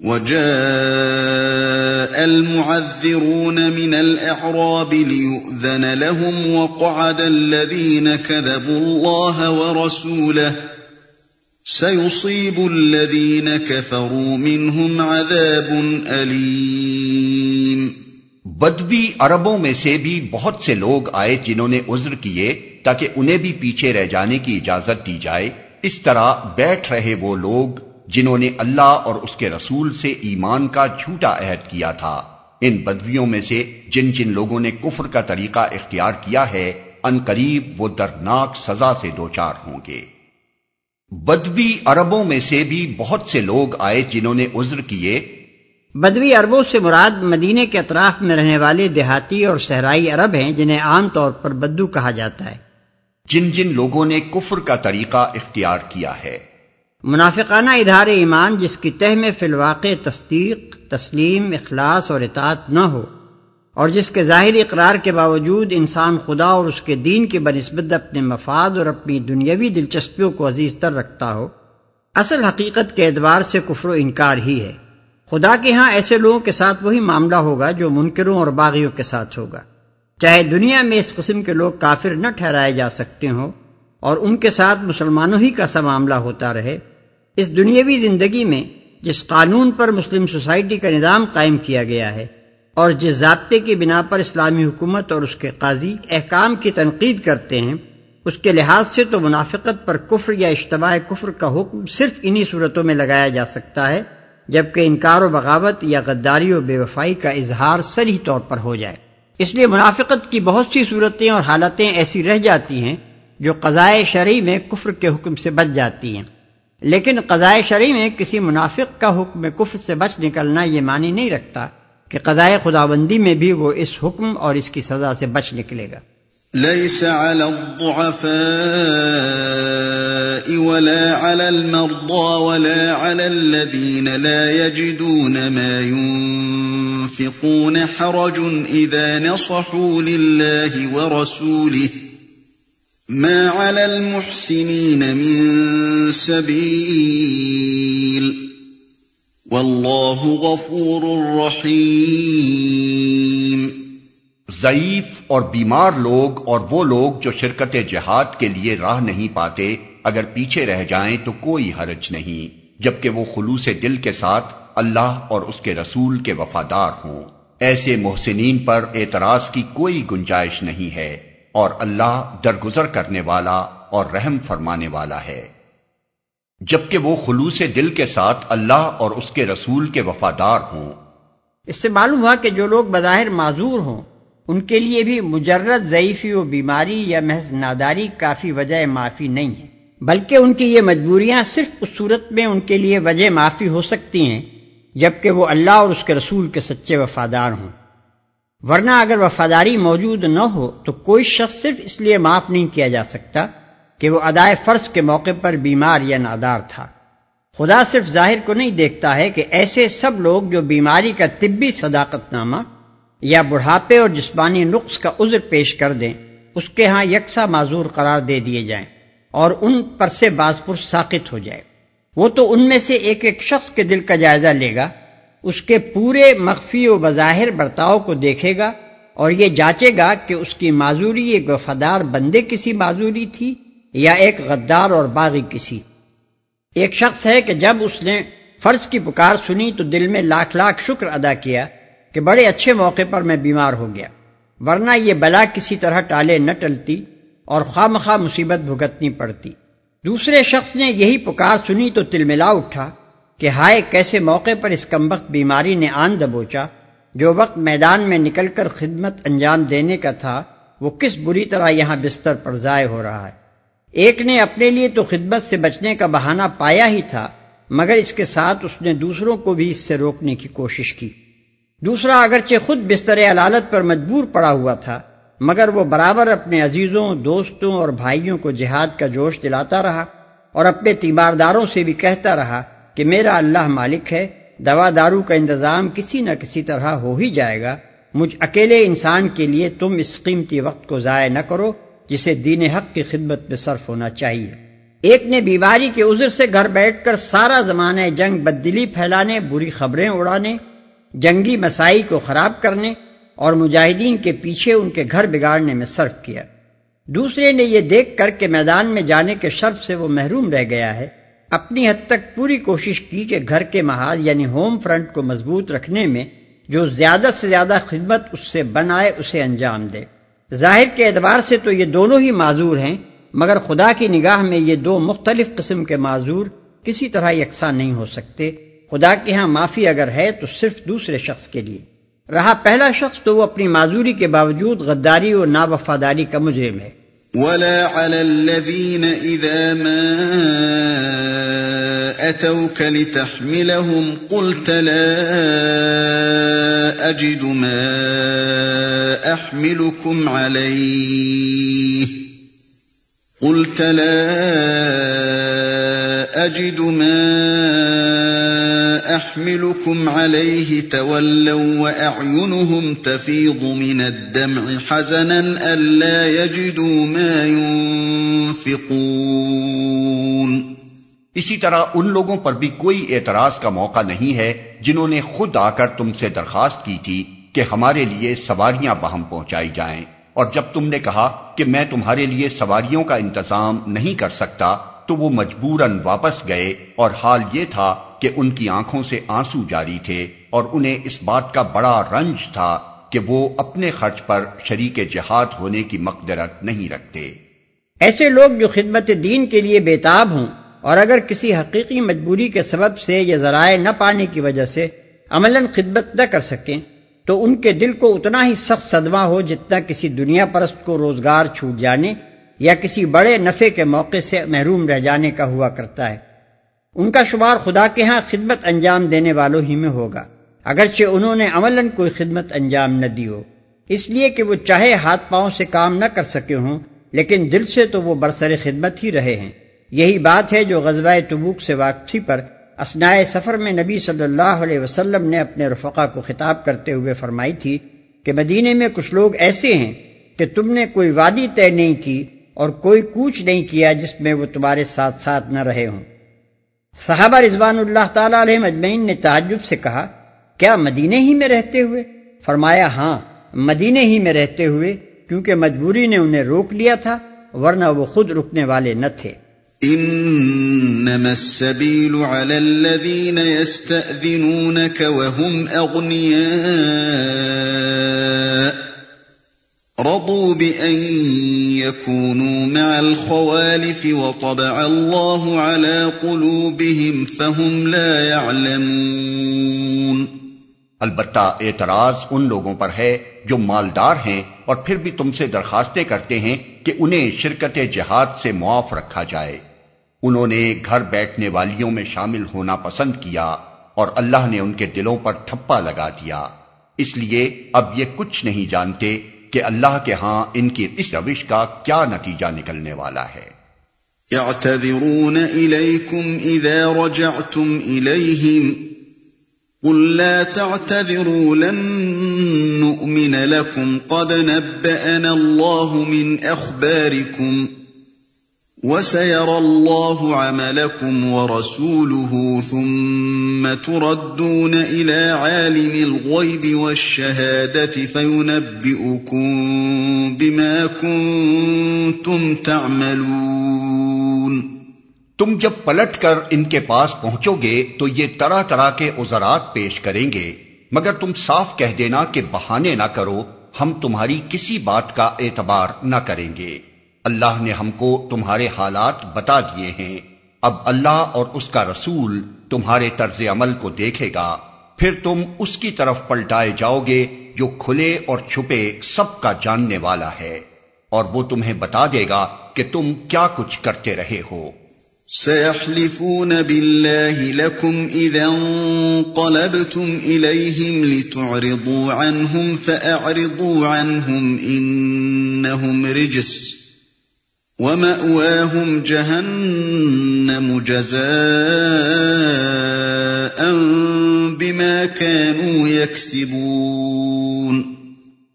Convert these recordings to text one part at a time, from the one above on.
وجاء المعذرون من الأعراب ليؤذن لهم وقعد الذين كذبوا الله ورسوله سيصيب الذين كفروا منهم عذاب أليم. بدوی عربوں میں سے بھی بہت سے لوگ آئے جنہوں نے عذر کیے تاکہ انہیں بھی پیچھے رہ جانے کی اجازت دی جائے۔ اس طرح بیٹھ رہے وہ لوگ جنہوں نے اللہ اور اس کے رسول سے ایمان کا جھوٹا عہد کیا تھا۔ ان بدویوں میں سے جن جن لوگوں نے کفر کا طریقہ اختیار کیا ہے ان قریب وہ دردناک سزا سے دوچار ہوں گے۔ بدوی عربوں میں سے بھی بہت سے لوگ آئے جنہوں نے عذر کیے۔ بدوی عربوں سے مراد مدینے کے اطراف میں رہنے والے دیہاتی اور صحرائی عرب ہیں جنہیں عام طور پر بدو کہا جاتا ہے۔ جن جن لوگوں نے کفر کا طریقہ اختیار کیا ہے۔ منافقانہ ادھار ایمان جس کی تہ میں فی الواقع تصدیق، تسلیم، اخلاص اور اطاعت نہ ہو، اور جس کے ظاہری اقرار کے باوجود انسان خدا اور اس کے دین کی بنسبت اپنے مفاد اور اپنی دنیاوی دلچسپیوں کو عزیز تر رکھتا ہو، اصل حقیقت کے اعتبار سے کفر و انکار ہی ہے۔ خدا کے ہاں ایسے لوگوں کے ساتھ وہی معاملہ ہوگا جو منکروں اور باغیوں کے ساتھ ہوگا۔ چاہے دنیا میں اس قسم کے لوگ کافر نہ ٹھہرائے جا سکتے ہوں اور ان کے ساتھ مسلمانوں ہی کا سا معاملہ ہوتا رہے۔ اس دنیاوی زندگی میں جس قانون پر مسلم سوسائٹی کا نظام قائم کیا گیا ہے اور جس ضابطے کی بنا پر اسلامی حکومت اور اس کے قاضی احکام کی تنقید کرتے ہیں، اس کے لحاظ سے تو منافقت پر کفر یا اجتماع کفر کا حکم صرف انہی صورتوں میں لگایا جا سکتا ہے، جبکہ انکار و بغاوت یا غداری و بے وفائی کا اظہار سری طور پر ہو جائے۔ اس لیے منافقت کی بہت سی صورتیں اور حالتیں ایسی رہ جاتی ہیں جو قضائے شرعی میں کفر کے حکم سے بچ جاتی ہیں۔ لیکن قضائے شرعی میں کسی منافق کا حکم کفر سے بچ نکلنا یہ معنی نہیں رکھتا کہ قضائے خداوندی میں بھی وہ اس حکم اور اس کی سزا سے بچ نکلے گا۔ ليس على الضعفاء ولا على المرضى ولا على الذين لا يجدون ما ينفقون حرج إذا نصحوا لله ورسوله ما على المحسنين من سبيل واللہ غفور رحیم ضعیف اور بیمار لوگ اور وہ لوگ جو شرکت جہاد کے لیے راہ نہیں پاتے، اگر پیچھے رہ جائیں تو کوئی حرج نہیں، جبکہ وہ خلوص دل کے ساتھ اللہ اور اس کے رسول کے وفادار ہوں۔ ایسے محسنین پر اعتراض کی کوئی گنجائش نہیں ہے۔ اور اللہ درگزر کرنے والا اور رحم فرمانے والا ہے۔ جبکہ وہ خلوص دل کے ساتھ اللہ اور اس کے رسول کے وفادار ہوں۔ اس سے معلوم ہوا کہ جو لوگ بظاہر معذور ہوں، ان کے لیے بھی مجرد ضعیفی و بیماری یا محض ناداری کافی وجہ معافی نہیں ہے۔ بلکہ ان کی یہ مجبوریاں صرف اس صورت میں ان کے لیے وجہ معافی ہو سکتی ہیں، جبکہ وہ اللہ اور اس کے رسول کے سچے وفادار ہوں۔ ورنہ اگر وفاداری موجود نہ ہو تو کوئی شخص صرف اس لیے معاف نہیں کیا جا سکتا کہ وہ ادائے فرض کے موقع پر بیمار یا نادار تھا۔ خدا صرف ظاہر کو نہیں دیکھتا ہے کہ ایسے سب لوگ جو بیماری کا طبی صداقت نامہ یا بڑھاپے اور جسمانی نقص کا عذر پیش کر دیں، اس کے ہاں یکساں معذور قرار دے دیے جائیں اور ان پر سے باز پر ساقت ہو جائے۔ وہ تو ان میں سے ایک ایک شخص کے دل کا جائزہ لے گا۔ اس کے پورے مخفی و بظاہر برتاؤ کو دیکھے گا اور یہ جانچے گا کہ اس کی معذوری ایک وفادار بندے کسی معذوری تھی یا ایک غدار اور باغی کسی۔ ایک شخص ہے کہ جب اس نے فرض کی پکار سنی تو دل میں لاکھ لاکھ شکر ادا کیا کہ بڑے اچھے موقع پر میں بیمار ہو گیا، ورنہ یہ بلا کسی طرح ٹالے نہ ٹلتی اور خواہ مخواہ مصیبت بھگتنی پڑتی۔ دوسرے شخص نے یہی پکار سنی تو تل ملا اٹھا۔ کہ ہائے کیسے موقع پر اس کمبخت بیماری نے آن دبوچا، جو وقت میدان میں نکل کر خدمت انجام دینے کا تھا، وہ کس بری طرح یہاں بستر پر ضائع ہو رہا ہے؟ ایک نے اپنے لیے تو خدمت سے بچنے کا بہانہ پایا ہی تھا، مگر اس کے ساتھ اس نے دوسروں کو بھی اس سے روکنے کی کوشش کی۔ دوسرا اگرچہ خود بستر علالت پر مجبور پڑا ہوا تھا، مگر وہ برابر اپنے عزیزوں، دوستوں اور بھائیوں کو جہاد کا جوش دلاتا رہا اور اپنے تیمارداروں سے بھی کہتا رہا کہ میرا اللہ مالک ہے، دوا دارو کا انتظام کسی نہ کسی طرح ہو ہی جائے گا۔ مجھ اکیلے انسان کے لیے تم اس قیمتی وقت کو ضائع نہ کرو، جسے دین حق کی خدمت میں صرف ہونا چاہیے۔ ایک نے بیماری کے عذر سے گھر بیٹھ کر سارا زمانہ جنگ بددلی پھیلانے، بری خبریں اڑانے، جنگی مسائی کو خراب کرنے اور مجاہدین کے پیچھے ان کے گھر بگاڑنے میں صرف کیا۔ دوسرے نے یہ دیکھ کر کہ میدان میں جانے کے شرف سے وہ محروم رہ گیا ہے۔ اپنی حد تک پوری کوشش کی کہ گھر کے محاذ یعنی ہوم فرنٹ کو مضبوط رکھنے میں جو زیادہ سے زیادہ خدمت اس سے بنائے اسے انجام دے۔ ظاہر کے اعتبار سے تو یہ دونوں ہی معذور ہیں، مگر خدا کی نگاہ میں یہ دو مختلف قسم کے معذور کسی طرح یکساں نہیں ہو سکتے۔ خدا کے ہاں معافی اگر ہے تو صرف دوسرے شخص کے لیے۔ رہا پہلا شخص تو وہ اپنی معذوری کے باوجود غداری اور نا وفاداری کا مجرم ہے۔ ولا على الذين إذا ما أتوك لتحملهم قلت لا أجد ما أحملكم عليه قلت لا أجد ما احملكم عليه تولوا واعينهم تفيض من الدمع حزنا الا يجدوا ما ينفقون. اسی طرح ان لوگوں پر بھی کوئی اعتراض کا موقع نہیں ہے جنہوں نے خود آ کر تم سے درخواست کی تھی کہ ہمارے لیے سواریاں بہم پہنچائی جائیں۔ اور جب تم نے کہا کہ میں تمہارے لیے سواریوں کا انتظام نہیں کر سکتا تو وہ مجبوراً واپس گئے اور حال یہ تھا کہ ان کی آنکھوں سے آنسو جاری تھے اور انہیں اس بات کا بڑا رنج تھا کہ وہ اپنے خرچ پر شریک جہاد ہونے کی مقدرت نہیں رکھتے۔ ایسے لوگ جو خدمت دین کے لیے بےتاب ہوں اور اگر کسی حقیقی مجبوری کے سبب سے یہ ذرائع نہ پانے کی وجہ سے عملاً خدمت نہ کر سکیں، تو ان کے دل کو اتنا ہی سخت صدمہ ہو جتنا کسی دنیا پرست کو روزگار چھوٹ جانے یا کسی بڑے نفے کے موقع سے محروم رہ جانے کا ہوا کرتا ہے۔ ان کا شمار خدا کے ہاں خدمت انجام دینے والوں ہی میں ہوگا۔ اگرچہ انہوں نے عملاً کوئی خدمت انجام نہ دی ہو۔ اس لیے کہ وہ چاہے ہاتھ پاؤں سے کام نہ کر سکے ہوں، لیکن دل سے تو وہ برسر خدمت ہی رہے ہیں۔ یہی بات ہے جو غزوہ تبوک سے واپسی پر اسنائے سفر میں نبی صلی اللہ علیہ وسلم نے اپنے رفقا کو خطاب کرتے ہوئے فرمائی تھی کہ مدینے میں کچھ لوگ ایسے ہیں کہ تم نے کوئی وادی طے نہیں کی اور کوئی کوچ نہیں کیا جس میں وہ تمہارے ساتھ ساتھ نہ رہے ہوں۔ صحابہ رضوان اللہ تعالی علیہ مجمعین نے تعجب سے کہا، کیا مدینے ہی میں رہتے ہوئے؟ فرمایا ہاں مدینے ہی میں رہتے ہوئے، کیونکہ مجبوری نے انہیں روک لیا تھا، ورنہ وہ خود رکنے والے نہ تھے۔ انما السبيل على الذين يستأذنونك وهم رضوا بأن يكونوا مع الخوالف وطبع الله على قلوبهم فهم لا يعلمون۔ البتہ اعتراض ان لوگوں پر ہے جو مالدار ہیں اور پھر بھی تم سے درخواستیں کرتے ہیں کہ انہیں شرکت جہاد سے معاف رکھا جائے۔ انہوں نے گھر بیٹھنے والیوں میں شامل ہونا پسند کیا اور اللہ نے ان کے دلوں پر ٹھپا لگا دیا۔ اس لیے اب یہ کچھ نہیں جانتے کہ اللہ کے ہاں ان کی اس روش کا کیا نتیجہ نکلنے والا ہے۔ يعتذرون إليكم إذا رجعتم إليهم قل لا تعتذروا لن نؤمن لكم قد نبأنا الله من أخباركم وسيرى الله عملكم ورسوله ثم تردون إلى عالم الغيب والشهادة فينبئكم بما كنتم تعملون تم جب پلٹ کر ان کے پاس پہنچو گے تو یہ طرح طرح کے عذرات پیش کریں گے۔ مگر تم صاف کہہ دینا کہ بہانے نہ کرو، ہم تمہاری کسی بات کا اعتبار نہ کریں گے۔ اللہ نے ہم کو تمہارے حالات بتا دیے ہیں۔ اب اللہ اور اس کا رسول تمہارے طرز عمل کو دیکھے گا۔ پھر تم اس کی طرف پلٹائے جاؤ گے جو کھلے اور چھپے سب کا جاننے والا ہے۔ اور وہ تمہیں بتا دے گا کہ تم کیا کچھ کرتے رہے ہو۔ سيحلفون بالله لكم إذا انقلبتم إليهم لتعرضوا عنهم فأعرضوا عنهم إنهم رجس۔ وَمَأْوَاهُمْ جَهَنَّمُ جَزَاءً بِمَا كَانُوا يَكْسِبُونَ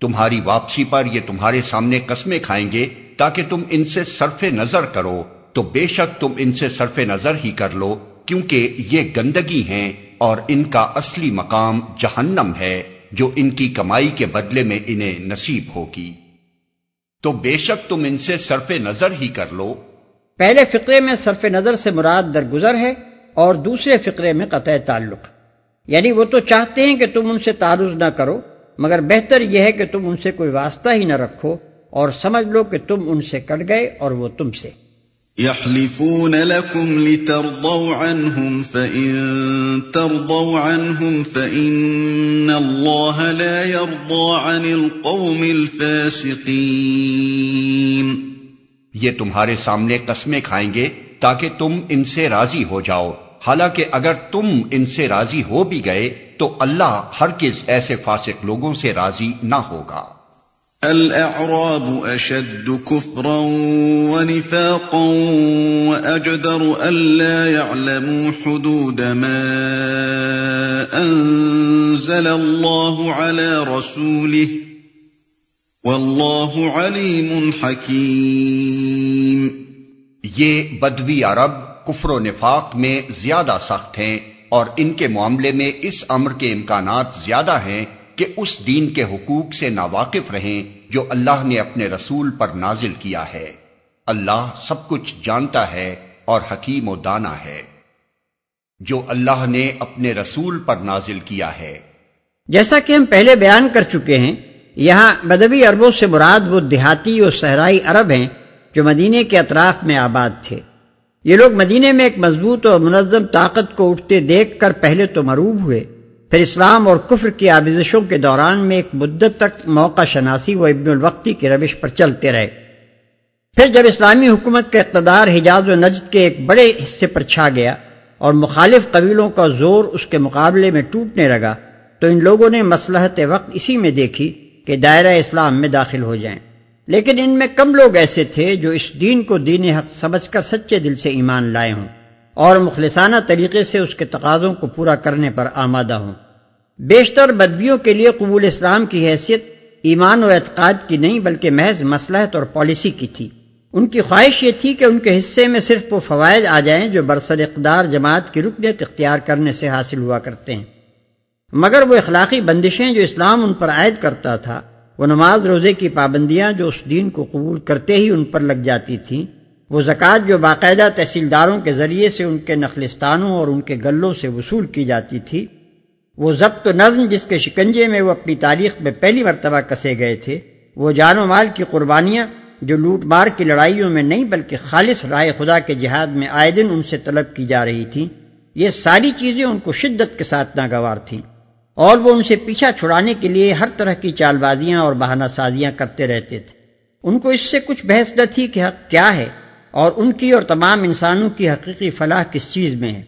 تمہاری واپسی پر یہ تمہارے سامنے قسمیں کھائیں گے تاکہ تم ان سے صرف نظر کرو۔ تو بے شک تم ان سے صرف نظر ہی کر لو، کیونکہ یہ گندگی ہیں اور ان کا اصلی مقام جہنم ہے، جو ان کی کمائی کے بدلے میں انہیں نصیب ہوگی۔ تو بے شک تم ان سے صرف نظر ہی کر لو۔ پہلے فقرے میں صرف نظر سے مراد درگزر ہے اور دوسرے فقرے میں قطع تعلق۔ یعنی وہ تو چاہتے ہیں کہ تم ان سے تعرض نہ کرو، مگر بہتر یہ ہے کہ تم ان سے کوئی واسطہ ہی نہ رکھو اور سمجھ لو کہ تم ان سے کٹ گئے اور وہ تم سے۔ يحلفون لكم لترضوا عنهم فإن ترضوا عنهم فإن الله لا يرضى عن القوم الفاسقين. یہ تمہارے سامنے قسمیں کھائیں گے تاکہ تم ان سے راضی ہو جاؤ۔ حالانکہ اگر تم ان سے راضی ہو بھی گئے تو اللہ ہر کس ایسے فاسق لوگوں سے راضی نہ ہوگا۔ الاعراب اشد كفرا ونفاقا واجدر الا يعلموا حدود ما انزل الله على رسوله والله عليم حكيم. یہ بدوی عرب کفر و نفاق میں زیادہ سخت ہیں اور ان کے معاملے میں اس امر کے امکانات زیادہ ہیں کہ اس دین کے حقوق سے ناواقف رہیں جو اللہ نے اپنے رسول پر نازل کیا ہے۔ اللہ سب کچھ جانتا ہے اور حکیم و دانا ہے۔ جو اللہ نے اپنے رسول پر نازل کیا ہے۔ جیسا کہ ہم پہلے بیان کر چکے ہیں، یہاں بدوی عربوں سے مراد وہ دیہاتی اور صحرائی عرب ہیں جو مدینے کے اطراف میں آباد تھے۔ یہ لوگ مدینے میں ایک مضبوط اور منظم طاقت کو اٹھتے دیکھ کر پہلے تو مروب ہوئے۔ پھر اسلام اور کفر کی آبزشوں کے دوران میں ایک مدت تک موقع شناسی و ابن الوقتی کی روش پر چلتے رہے۔ پھر جب اسلامی حکومت کا اقتدار حجاز و نجد کے ایک بڑے حصے پر چھا گیا اور مخالف قبیلوں کا زور اس کے مقابلے میں ٹوٹنے لگا، تو ان لوگوں نے مسلحت وقت اسی میں دیکھی کہ دائرہ اسلام میں داخل ہو جائیں۔ لیکن ان میں کم لوگ ایسے تھے جو اس دین کو دین حق سمجھ کر سچے دل سے ایمان لائے ہوں۔ اور مخلصانہ طریقے سے اس کے تقاضوں کو پورا کرنے پر آمادہ ہوں۔ بیشتر بدبیوں کے لیے قبول اسلام کی حیثیت ایمان و اعتقاد کی نہیں، بلکہ محض مسلحت اور پالیسی کی تھی۔ ان کی خواہش یہ تھی کہ ان کے حصے میں صرف وہ فوائد آ جائیں جو برسر اقدار جماعت کی رکنیت اختیار کرنے سے حاصل ہوا کرتے ہیں۔ مگر وہ اخلاقی بندشیں جو اسلام ان پر عائد کرتا تھا، وہ نماز روزے کی پابندیاں جو اس دین کو قبول کرتے ہی ان پر لگ جاتی تھیں وہ زکوٰۃ جو باقاعدہ تحصیلداروں کے ذریعے سے ان کے نخلستانوں اور ان کے گلوں سے وصول کی جاتی تھی، وہ ضبط و نظم جس کے شکنجے میں وہ اپنی تاریخ میں پہلی مرتبہ کسے گئے تھے، وہ جان و مال کی قربانیاں جو لوٹ مار کی لڑائیوں میں نہیں بلکہ خالص رائے خدا کے جہاد میں آئے دن ان سے طلب کی جا رہی تھیں، یہ ساری چیزیں ان کو شدت کے ساتھ ناگوار تھیں۔ اور وہ ان سے پیچھا چھڑانے کے لیے ہر طرح کی چال بازیاں اور بہانہ سازیاں کرتے رہتے تھے۔ ان کو اس سے کچھ بحث نہ تھی کہ حق کیا ہے۔ اور ان کی اور تمام انسانوں کی حقیقی فلاح کس چیز میں ہے؟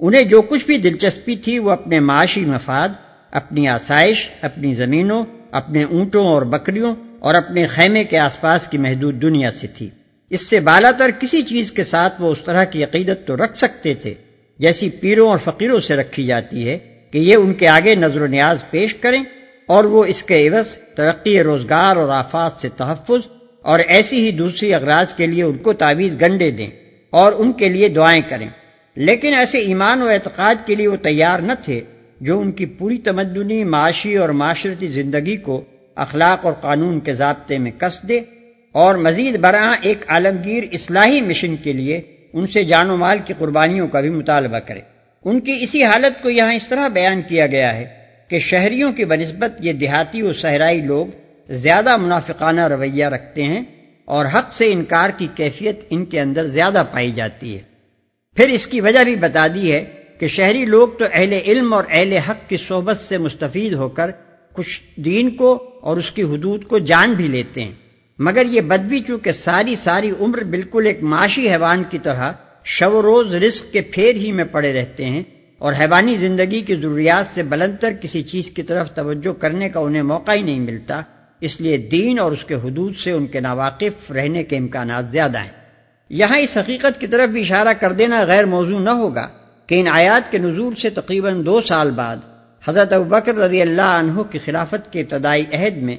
انہیں جو کچھ بھی دلچسپی تھی وہ اپنے معاشی مفاد، اپنی آسائش، اپنی زمینوں، اپنے اونٹوں اور بکریوں اور اپنے خیمے کے آس پاس کی محدود دنیا سے تھی۔ اس سے بالا تر کسی چیز کے ساتھ وہ اس طرح کی عقیدت تو رکھ سکتے تھے جیسی پیروں اور فقیروں سے رکھی جاتی ہے کہ یہ ان کے آگے نظر و نیاز پیش کریں اور وہ اس کے عوض، ترقی، روزگار اور آفات سے تحفظ اور ایسی ہی دوسری اغراض کے لیے ان کو تعویذ گنڈے دیں اور ان کے لیے دعائیں کریں۔ لیکن ایسے ایمان و اعتقاد کے لیے وہ تیار نہ تھے جو ان کی پوری تمدنی، معاشی اور معاشرتی زندگی کو اخلاق اور قانون کے ضابطے میں کس دے اور مزید برآں ایک عالمگیر اصلاحی مشن کے لیے ان سے جان و مال کی قربانیوں کا بھی مطالبہ کرے۔ ان کی اسی حالت کو یہاں اس طرح بیان کیا گیا ہے کہ شہریوں کی بنسبت یہ دیہاتی و صحرائی لوگ زیادہ منافقانہ رویہ رکھتے ہیں اور حق سے انکار کی کیفیت ان کے اندر زیادہ پائی جاتی ہے۔ پھر اس کی وجہ بھی بتا دی ہے کہ شہری لوگ تو اہل علم اور اہل حق کی صحبت سے مستفید ہو کر کچھ دین کو اور اس کی حدود کو جان بھی لیتے ہیں۔ مگر یہ بدوی چونکہ ساری ساری عمر بالکل ایک معاشی حیوان کی طرح شو روز رزق کے پھیر ہی میں پڑے رہتے ہیں اور حیوانی زندگی کی ضروریات سے بلند تر کسی چیز کی طرف توجہ کرنے کا انہیں موقع ہی نہیں ملتا۔ اس لیے دین اور اس کے حدود سے ان کے ناواقف رہنے کے امکانات زیادہ ہیں۔ یہاں اس حقیقت کی طرف بھی اشارہ کر دینا غیر موضوع نہ ہوگا کہ ان آیات کے نزول سے تقریباً دو سال بعد حضرت ابکر رضی اللہ عنہ کی خلافت کے ابتدائی عہد میں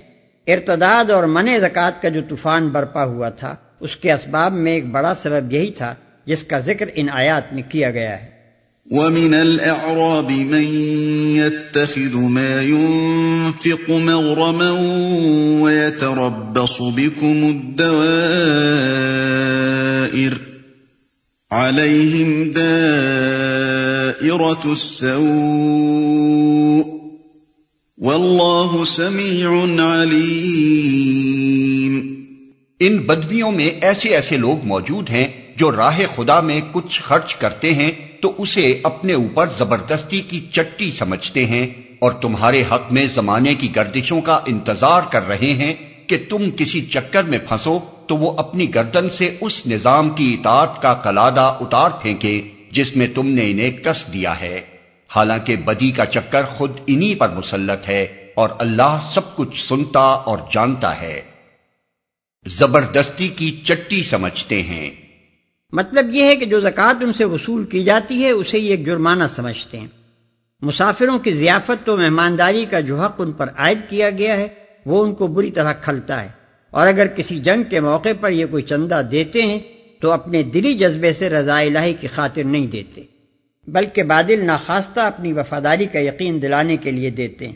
ارتداد اور من زکوٰۃ کا جو طوفان برپا ہوا تھا، اس کے اسباب میں ایک بڑا سبب یہی تھا جس کا ذکر ان آیات میں کیا گیا ہے۔ وَمِنَ الْأَعْرَابِ مَن يَتَّخِذُ مَا يُنفِقُ مَغْرَمًا وَيَتَرَبَّصُ بِكُمُ الدَّوَائِرِ عَلَيْهِمْ دَائِرَةُ السَّوْءِ وَاللَّهُ سَمِيعٌ عَلِيمٌ ان بدویوں میں ایسے ایسے لوگ موجود ہیں جو راہ خدا میں کچھ خرچ کرتے ہیں تو اسے اپنے اوپر زبردستی کی چٹی سمجھتے ہیں اور تمہارے حق میں زمانے کی گردشوں کا انتظار کر رہے ہیں کہ تم کسی چکر میں پھنسو تو وہ اپنی گردن سے اس نظام کی اطاعت کا کلادہ اتار پھینکے جس میں تم نے انہیں کس دیا ہے۔ حالانکہ بدی کا چکر خود انہی پر مسلط ہے اور اللہ سب کچھ سنتا اور جانتا ہے۔ زبردستی کی چٹی سمجھتے ہیں۔ مطلب یہ ہے کہ جو زکوٰۃ ان سے وصول کی جاتی ہے، اسے یہ ایک جرمانہ سمجھتے ہیں۔ مسافروں کی ضیافت تو مہمانداری کا جو حق ان پر عائد کیا گیا ہے، وہ ان کو بری طرح کھلتا ہے۔ اور اگر کسی جنگ کے موقع پر یہ کوئی چندہ دیتے ہیں، تو اپنے دلی جذبے سے رضا الہی کی خاطر نہیں دیتے، بلکہ بادل ناخواستہ اپنی وفاداری کا یقین دلانے کے لیے دیتے ہیں۔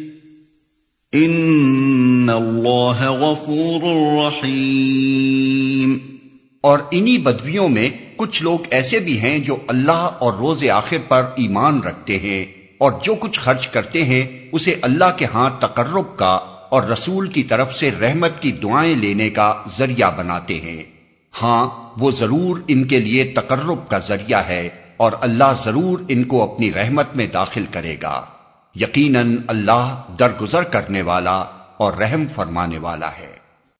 ان اللہ غفور رحیم اور انہی بدویوں میں کچھ لوگ ایسے بھی ہیں جو اللہ اور روز آخر پر ایمان رکھتے ہیں اور جو کچھ خرچ کرتے ہیں، اسے اللہ کے ہاں تقرب کا اور رسول کی طرف سے رحمت کی دعائیں لینے کا ذریعہ بناتے ہیں۔ ہاں وہ ضرور ان کے لیے تقرب کا ذریعہ ہے اور اللہ ضرور ان کو اپنی رحمت میں داخل کرے گا۔ یقیناً اللہ درگزر کرنے والا اور رحم فرمانے والا ہے۔